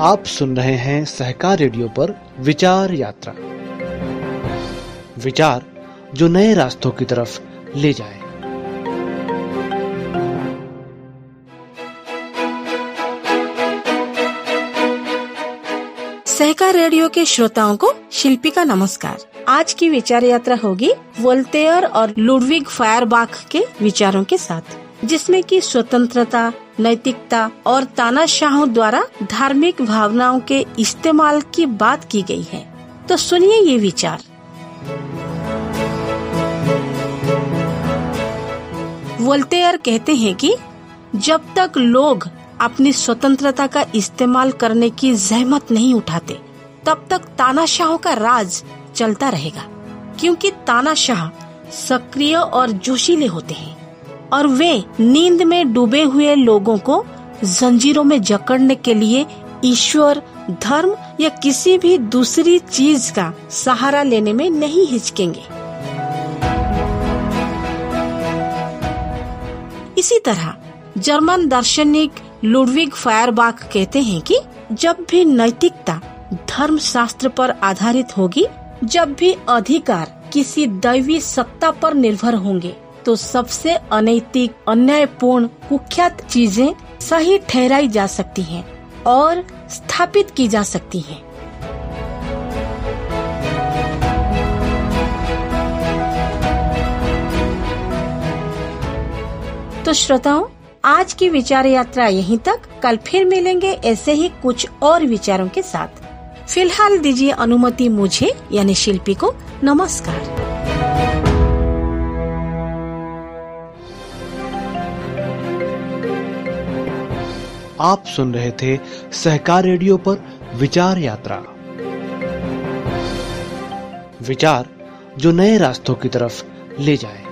आप सुन रहे हैं सहकार रेडियो पर विचार यात्रा। विचार जो नए रास्तों की तरफ़ ले जाए। सहकार रेडियो के श्रोताओं को शिल्पी का नमस्कार। आज की विचार यात्रा होगी वोल्टेयर और लुडविग फायरबाख के विचारों के साथ। जिसमें कि स्वतंत्रता, नैतिकता और तानाशाहों द्वारा धार्मिक भावनाओं के इस्तेमाल की बात की गई है। तो सुनिए ये विचार। वोल्टेयर कहते हैं कि जब तक लोग अपनी स्वतंत्रता का इस्तेमाल करने की जहमत नहीं उठाते, तब तक तानाशाहों का राज चलता रहेगा, क्योंकि तानाशाह सक्रिय और जोशीले होते हैं। और वे नींद में डूबे हुए लोगों को जंजीरों में जकड़ने के लिए ईश्वर, धर्म या किसी भी दूसरी चीज़ का सहारा लेने में नहीं हिचकेंगे। इसी तरह जर्मन दार्शनिक लुडविग फायरबाख कहते हैं कि जब भी नैतिकता धर्म शास्त्र पर आधारित होगी, जब भी अधिकार किसी दैवी सत्ता पर निर्भर होंगे तो सबसे अनैतिक, अन्यायपूर्ण, कुख्यात चीज़ें सही ठहराई जा सकती हैं और स्थापित की जा सकती हैं। तो श्रोताओं, आज की विचार यात्रा यहीं तक। कल फिर मिलेंगे ऐसे ही कुछ और विचारों के साथ। फ़िलहाल दीजिए अनुमति मुझे, यानी शिल्पी को। नमस्कार। आप सुन रहे थे सहकार रेडियो पर विचार यात्रा। विचार जो नए रास्तों की तरफ़ ले जाए।